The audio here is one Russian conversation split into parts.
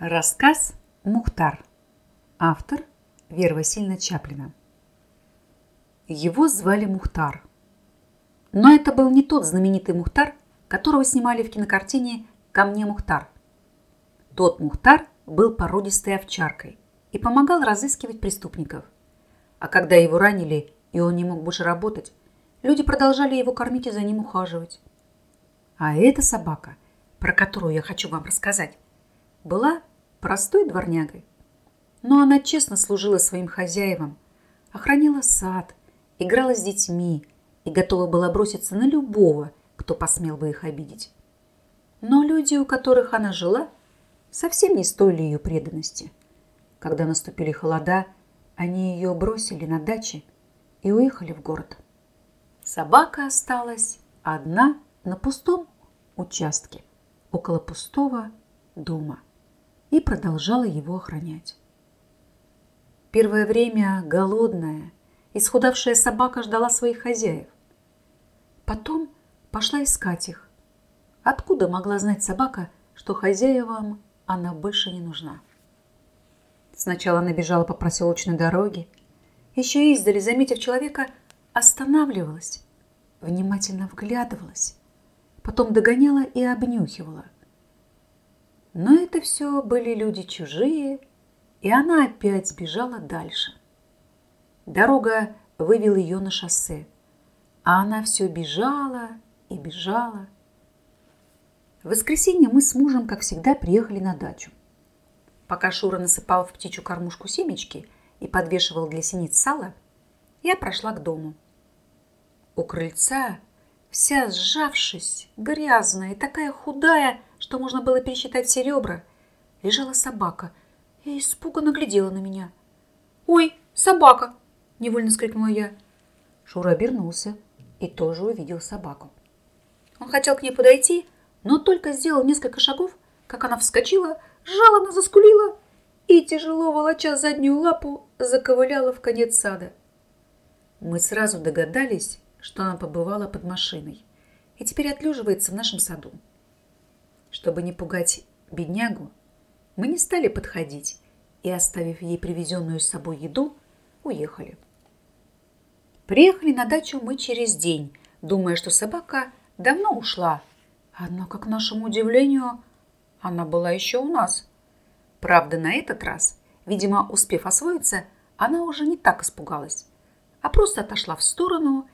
Рассказ «Мухтар». Автор Вера Васильевна Чаплина. Его звали Мухтар. Но это был не тот знаменитый Мухтар, которого снимали в кинокартине «Ко мне Мухтар». Тот Мухтар был породистой овчаркой и помогал разыскивать преступников. А когда его ранили, и он не мог больше работать, люди продолжали его кормить и за ним ухаживать. А эта собака, про которую я хочу вам рассказать, была простой дворнягой. Но она честно служила своим хозяевам, охраняла сад, играла с детьми и готова была броситься на любого, кто посмел бы их обидеть. Но люди, у которых она жила, совсем не стоили ее преданности. Когда наступили холода, они ее бросили на даче и уехали в город. Собака осталась одна на пустом участке около пустого дома и продолжала его охранять. Первое время голодная, исхудавшая собака ждала своих хозяев. Потом пошла искать их. Откуда могла знать собака, что хозяевам она больше не нужна? Сначала она бежала по проселочной дороге, еще издали, заметив человека, останавливалась, внимательно вглядывалась, потом догоняла и обнюхивала – но это все были люди чужие, и она опять сбежала дальше. Дорога вывела ее на шоссе, а она все бежала и бежала. В воскресенье мы с мужем, как всегда, приехали на дачу. Пока Шура насыпал в птичью кормушку семечки и подвешивал для синиц сало, я прошла к дому. У крыльца, вся сжавшись, грязная и такая худая, что можно было пересчитать все ребра, лежала собака и испуганно глядела на меня. «Ой, собака!» – невольно скрикнула я. Шура обернулся и тоже увидел собаку. Он хотел к ней подойти, но только сделал несколько шагов, как она вскочила, жалобно заскулила и, тяжело волоча заднюю лапу, заковыляла в конец сада. Мы сразу догадались, что она побывала под машиной и теперь отлеживается в нашем саду. Чтобы не пугать беднягу, мы не стали подходить и, оставив ей привезенную с собой еду, уехали. Приехали на дачу мы через день, думая, что собака давно ушла. Однако, к нашему удивлению, она была еще у нас. Правда, на этот раз, видимо, успев освоиться, она уже не так испугалась, а просто отошла в сторону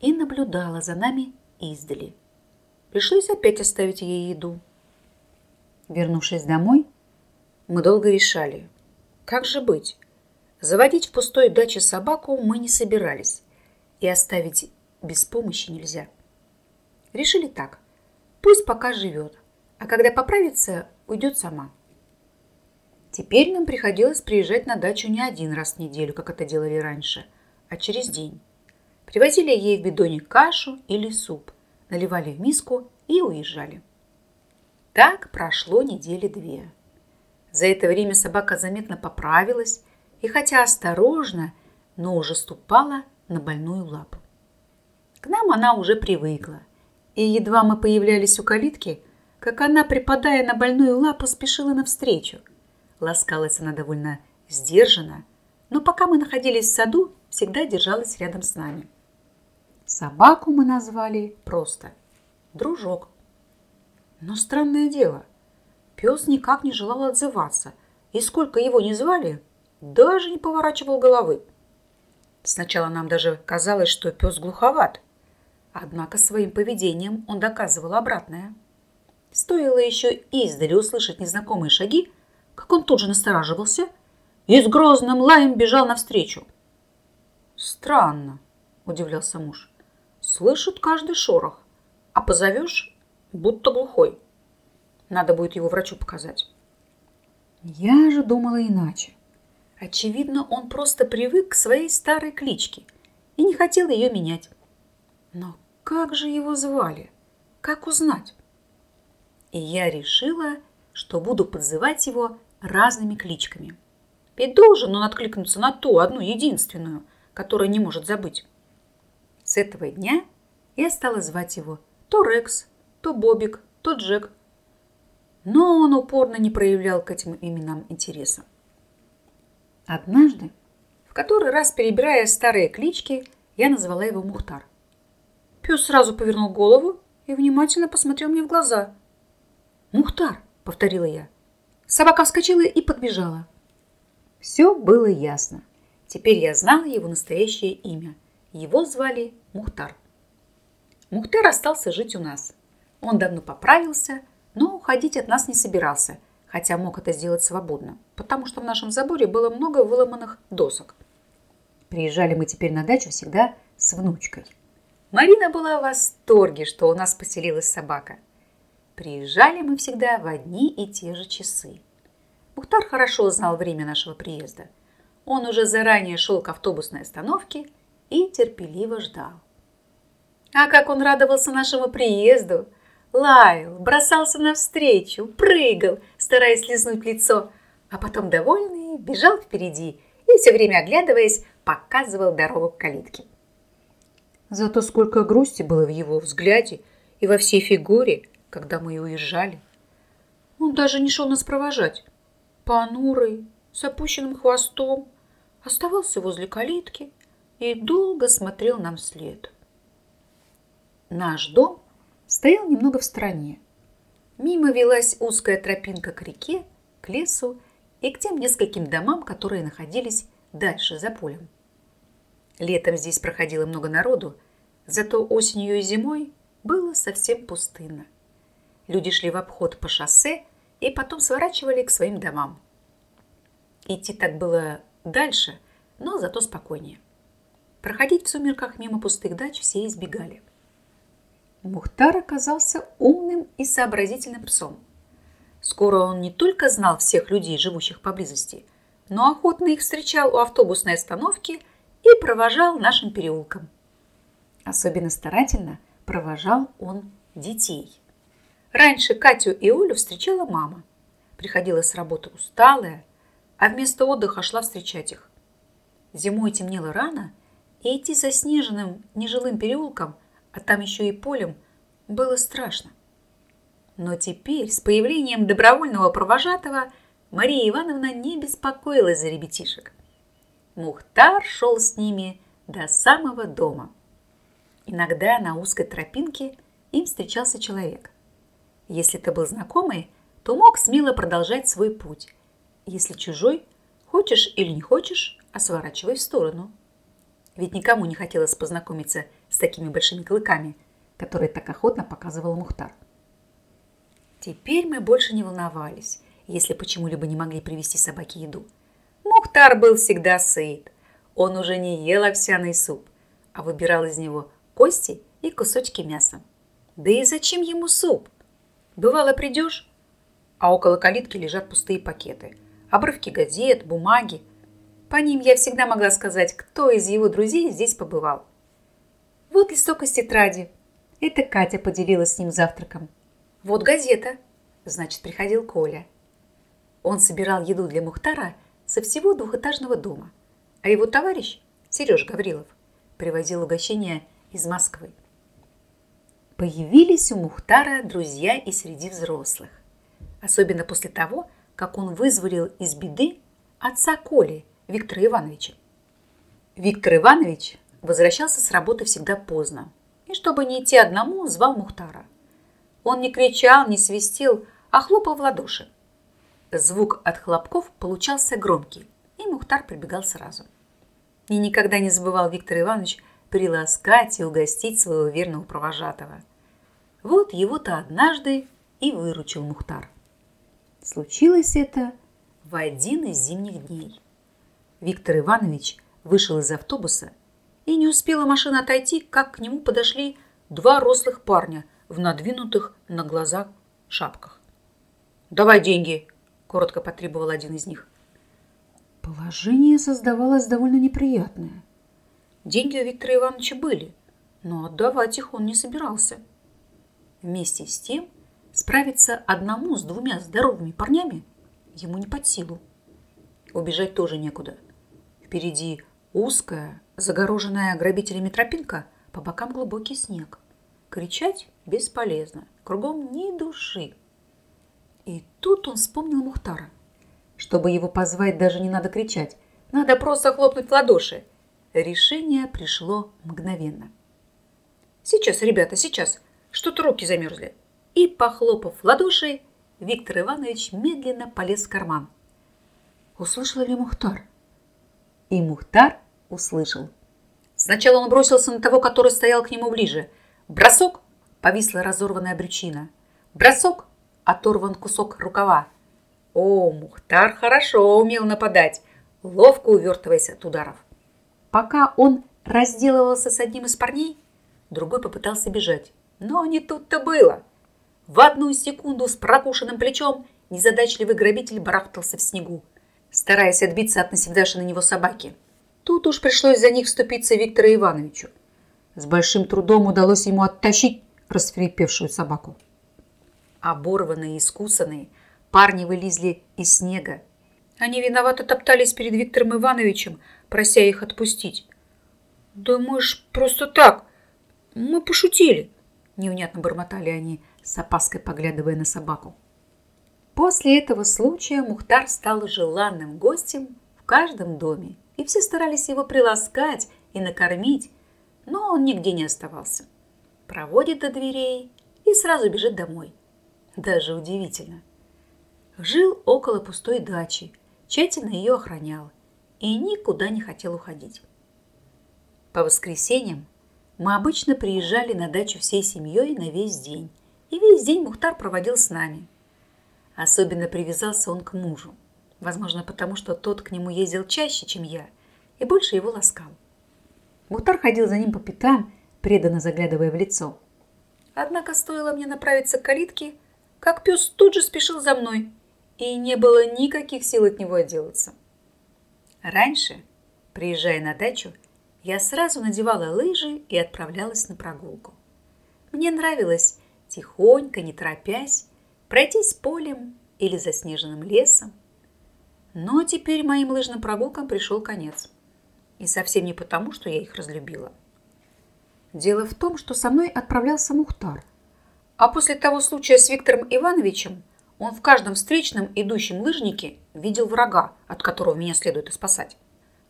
и наблюдала за нами издали. Пришлось опять оставить ей еду. Вернувшись домой, мы долго решали, как же быть. Заводить в пустой даче собаку мы не собирались, и оставить без помощи нельзя. Решили так, пусть пока живет, а когда поправится, уйдет сама. Теперь нам приходилось приезжать на дачу не один раз в неделю, как это делали раньше, а через день. Привозили ей в бидоне кашу или суп, наливали в миску и уезжали. Так прошло недели две. За это время собака заметно поправилась и, хотя осторожно, но уже ступала на больную лапу. К нам она уже привыкла, и едва мы появлялись у калитки, как она, припадая на больную лапу, спешила навстречу. Ласкалась она довольно сдержанно, но пока мы находились в саду, всегда держалась рядом с нами. Собаку мы назвали просто «дружок». Но странное дело, пес никак не желал отзываться, и сколько его не звали, даже не поворачивал головы. Сначала нам даже казалось, что пес глуховат, однако своим поведением он доказывал обратное. Стоило еще издали услышать незнакомые шаги, как он тут же настораживался и с грозным лаем бежал навстречу. «Странно», – удивлялся муж. «Слышит каждый шорох, а позовешь будто глухой. Надо будет его врачу показать. Я же думала иначе. Очевидно, он просто привык к своей старой кличке и не хотел ее менять. Но как же его звали? Как узнать? И я решила, что буду подзывать его разными кличками. Ведь должен он откликнуться на ту одну единственную, которую не может забыть. С этого дня я стала звать его то Рекс, то Бобик, то Джек. но он упорно не проявлял к этим именам интереса. Однажды, в который раз перебирая старые клички, я назвала его Мухтар. Пес сразу повернул голову и внимательно посмотрел мне в глаза. «Мухтар!» — повторила я. Собака вскочила и подбежала. Все было ясно. Теперь я знала его настоящее имя. Его звали Мухтар. Мухтар остался жить у нас. Он давно поправился, но уходить от нас не собирался, хотя мог это сделать свободно, потому что в нашем заборе было много выломанных досок. Приезжали мы теперь на дачу всегда с внучкой. Марина была в восторге, что у нас поселилась собака. Приезжали мы всегда в одни и те же часы. Мухтар хорошо знал время нашего приезда. Он уже заранее шел к автобусной остановке и терпеливо ждал. А как он радовался нашему приезду! Лаял, бросался навстречу, прыгал, стараясь лизнуть лицо, а потом, довольный, бежал впереди и все время оглядываясь, показывал дорогу к калитке. Зато сколько грусти было в его взгляде и во всей фигуре, когда мы уезжали. Он даже не шел нас провожать. Понурый, с опущенным хвостом, оставался возле калитки и долго смотрел нам вслед. Наш дом стоял немного в стороне. Мимо велась узкая тропинка к реке, к лесу и к тем нескольким домам, которые находились дальше за полем. Летом здесь проходило много народу, зато осенью и зимой было совсем пустынно. Люди шли в обход по шоссе и потом сворачивали к своим домам. Идти так было дальше, но зато спокойнее. Проходить в сумерках мимо пустых дач все избегали. Мухтар оказался умным и сообразительным псом. Скоро он не только знал всех людей, живущих поблизости, но охотно их встречал у автобусной остановки и провожал нашим переулкам. Особенно старательно провожал он детей. Раньше Катю и Олю встречала мама. Приходила с работы усталая, а вместо отдыха шла встречать их. Зимой темнело рано, и идти заснеженным нежилым переулком – а там еще и полем, было страшно. Но теперь, с появлением добровольного провожатого, Мария Ивановна не беспокоилась за ребятишек. Мухтар шел с ними до самого дома. Иногда на узкой тропинке им встречался человек. Если это был знакомый, то мог смело продолжать свой путь. Если чужой, хочешь или не хочешь, а сворачивай в сторону. Ведь никому не хотелось познакомиться с такими большими клыками, которые так охотно показывал Мухтар. Теперь мы больше не волновались, если почему-либо не могли привезти собаке еду. Мухтар был всегда сыт. Он уже не ел овсяный суп, а выбирал из него кости и кусочки мяса. Да и зачем ему суп? Бывало, придешь, а около калитки лежат пустые пакеты, обрывки газет, бумаги. По ним я всегда могла сказать, кто из его друзей здесь побывал. Вот листок из тетради. Это Катя поделилась с ним завтраком. Вот газета. Значит, приходил Коля. Он собирал еду для Мухтара со всего двухэтажного дома. А его товарищ, Сереж Гаврилов, привозил угощения из Москвы. Появились у Мухтара друзья и среди взрослых. Особенно после того, как он вызволил из беды отца Коли, Виктора Ивановича. Виктор Иванович возвращался с работы всегда поздно. И чтобы не идти одному, звал Мухтара. Он не кричал, не свистел, а хлопал в ладоши. Звук от хлопков получался громкий, и Мухтар прибегал сразу. И никогда не забывал Виктор Иванович приласкать и угостить своего верного провожатого. Вот его-то однажды и выручил Мухтар. Случилось это в один из зимних дней. Виктор Иванович вышел из автобуса и не успела машина отойти, как к нему подошли два рослых парня в надвинутых на глаза шапках. «Давай деньги!» – коротко потребовал один из них. Положение создавалось довольно неприятное. Деньги у Виктора Ивановича были, но отдавать их он не собирался. Вместе с тем справиться одному с двумя здоровыми парнями ему не под силу. Убежать тоже некуда. Впереди узкая, Загороженная грабителями тропинка, по бокам глубокий снег. Кричать бесполезно, кругом ни души. И тут он вспомнил Мухтара. Чтобы его позвать, даже не надо кричать. Надо просто хлопнуть в ладоши. Решение пришло мгновенно. «Сейчас, ребята, сейчас. Что-то руки замерзли». И, похлопав в ладоши, Виктор Иванович медленно полез в карман. Услышал ли Мухтар? И Мухтар услышал. Сначала он бросился на того, который стоял к нему ближе. Бросок! Повисла разорванная брючина. Бросок! Оторван кусок рукава. О, Мухтар хорошо умел нападать, ловко увертываясь от ударов. Пока он разделывался с одним из парней, другой попытался бежать. Но не тут-то было. В одну секунду с прокушенным плечом незадачливый грабитель барахтался в снегу, стараясь отбиться от насевдавшей на него собаки. Тут уж пришлось за них вступиться Виктору Ивановичу. С большим трудом удалось ему оттащить расфрепевшую собаку. Оборванные и искусанные, парни вылезли из снега. Они виновато топтались перед Виктором Ивановичем, прося их отпустить. «Да мы ж просто так, мы пошутили», – невнятно бормотали они, с опаской поглядывая на собаку. После этого случая Мухтар стал желанным гостем в каждом доме и все старались его приласкать и накормить, но он нигде не оставался. Проводит до дверей и сразу бежит домой. Даже удивительно. Жил около пустой дачи, тщательно ее охранял и никуда не хотел уходить. По воскресеньям мы обычно приезжали на дачу всей семьей на весь день, и весь день Мухтар проводил с нами. Особенно привязался он к мужу возможно, потому что тот к нему ездил чаще, чем я, и больше его ласкал. Мухтар ходил за ним по пятам, преданно заглядывая в лицо. Однако стоило мне направиться к калитке, как пес тут же спешил за мной, и не было никаких сил от него отделаться. Раньше, приезжая на дачу, я сразу надевала лыжи и отправлялась на прогулку. Мне нравилось тихонько, не торопясь, пройтись полем или заснеженным лесом, но теперь моим лыжным прогулкам пришел конец. И совсем не потому, что я их разлюбила. Дело в том, что со мной отправлялся Мухтар. А после того случая с Виктором Ивановичем он в каждом встречном идущем лыжнике видел врага, от которого меня следует спасать.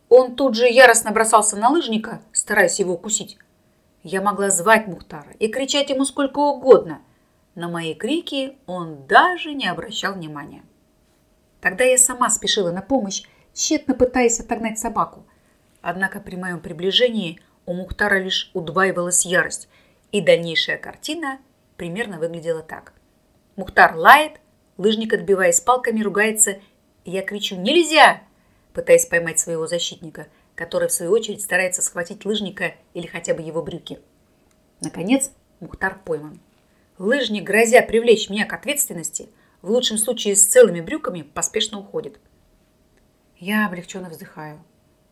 Он тут же яростно бросался на лыжника, стараясь его укусить. Я могла звать Мухтара и кричать ему сколько угодно. На мои крики он даже не обращал внимания. Тогда я сама спешила на помощь, тщетно пытаясь отогнать собаку. Однако при моем приближении у Мухтара лишь удваивалась ярость, и дальнейшая картина примерно выглядела так. Мухтар лает, лыжник, отбиваясь палками, ругается, и я кричу «Нельзя!», пытаясь поймать своего защитника, который, в свою очередь, старается схватить лыжника или хотя бы его брюки. Наконец, Мухтар пойман. Лыжник, грозя привлечь меня к ответственности – в лучшем случае с целыми брюками, поспешно уходит. Я облегченно вздыхаю.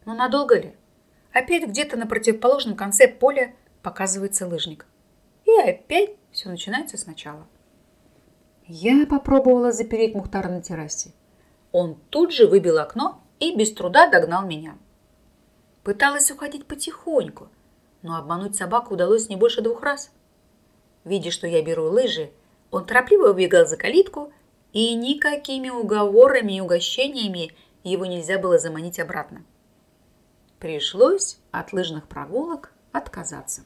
Но надолго ли? Опять где-то на противоположном конце поля показывается лыжник. И опять все начинается сначала. Я попробовала запереть Мухтара на террасе. Он тут же выбил окно и без труда догнал меня. Пыталась уходить потихоньку, но обмануть собаку удалось не больше двух раз. Видя, что я беру лыжи, он торопливо убегал за калитку и никакими уговорами и угощениями его нельзя было заманить обратно. Пришлось от лыжных прогулок отказаться.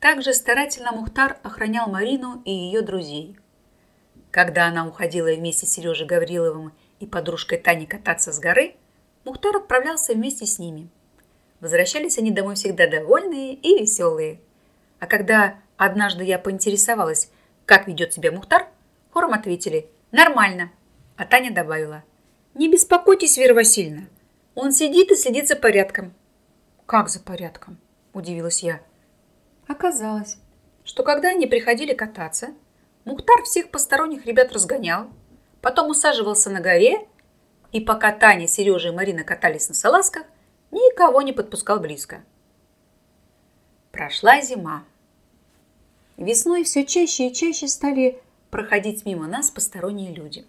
Также старательно Мухтар охранял Марину и ее друзей. Когда она уходила вместе с Сережей Гавриловым и подружкой Таней кататься с горы, Мухтар отправлялся вместе с ними. Возвращались они домой всегда довольные и веселые. А когда однажды я поинтересовалась, как ведет себя Мухтар, хором ответили Нормально. А Таня добавила. Не беспокойтесь, Вера Васильевна. Он сидит и следит за порядком. Как за порядком? Удивилась я. Оказалось, что когда они приходили кататься, Мухтар всех посторонних ребят разгонял, потом усаживался на горе, и пока Таня, Сережа и Марина катались на салазках, никого не подпускал близко. Прошла зима. Весной все чаще и чаще стали проходить мимо нас посторонние люди.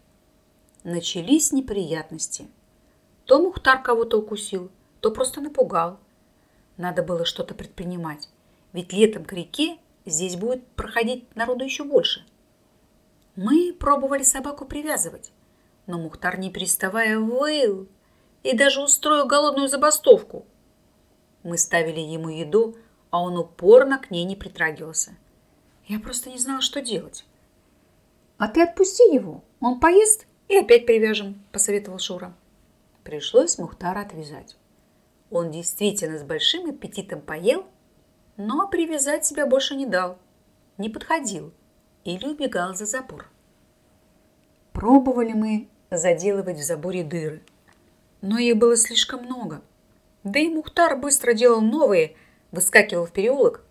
Начались неприятности. То Мухтар кого-то укусил, то просто напугал. Надо было что-то предпринимать, ведь летом к реке здесь будет проходить народу еще больше. Мы пробовали собаку привязывать, но Мухтар, не переставая, выл и даже устроил голодную забастовку. Мы ставили ему еду, а он упорно к ней не притрагивался. Я просто не знала, что делать. «А ты отпусти его, он поест и опять привяжем», – посоветовал Шура. Пришлось Мухтара отвязать. Он действительно с большим аппетитом поел, но привязать себя больше не дал, не подходил или убегал за забор. Пробовали мы заделывать в заборе дыры, но их было слишком много. Да и Мухтар быстро делал новые, выскакивал в переулок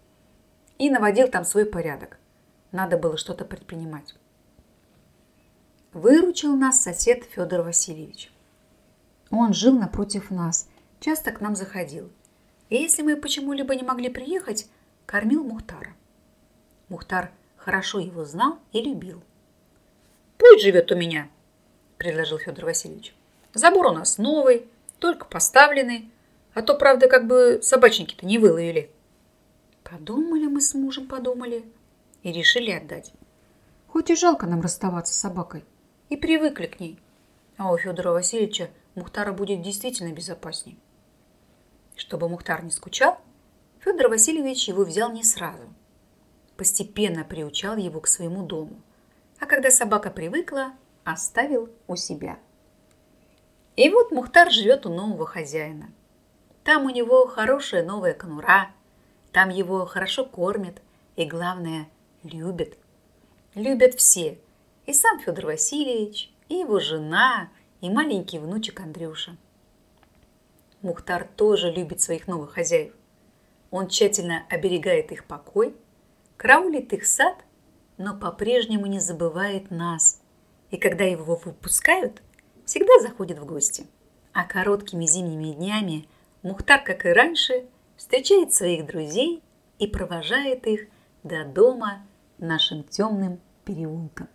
и наводил там свой порядок. Надо было что-то предпринимать. Выручил нас сосед Федор Васильевич. Он жил напротив нас, часто к нам заходил. И если мы почему-либо не могли приехать, кормил Мухтара. Мухтар хорошо его знал и любил. «Пусть живет у меня», – предложил Федор Васильевич. «Забор у нас новый, только поставленный, а то, правда, как бы собачники-то не выловили». Подумали мы с мужем, подумали и решили отдать. Хоть и жалко нам расставаться с собакой. И привыкли к ней. А у Федора Васильевича Мухтара будет действительно безопасней. Чтобы Мухтар не скучал, Федор Васильевич его взял не сразу – постепенно приучал его к своему дому, а когда собака привыкла, оставил у себя. И вот Мухтар живет у нового хозяина. Там у него хорошая новая конура, там его хорошо кормят и, главное, любят. Любят все, и сам Федор Васильевич, и его жена, и маленький внучек Андрюша. Мухтар тоже любит своих новых хозяев. Он тщательно оберегает их покой – караулит их сад, но по-прежнему не забывает нас. И когда его выпускают, всегда заходит в гости. А короткими зимними днями Мухтар, как и раньше, встречает своих друзей и провожает их до дома нашим темным переулком.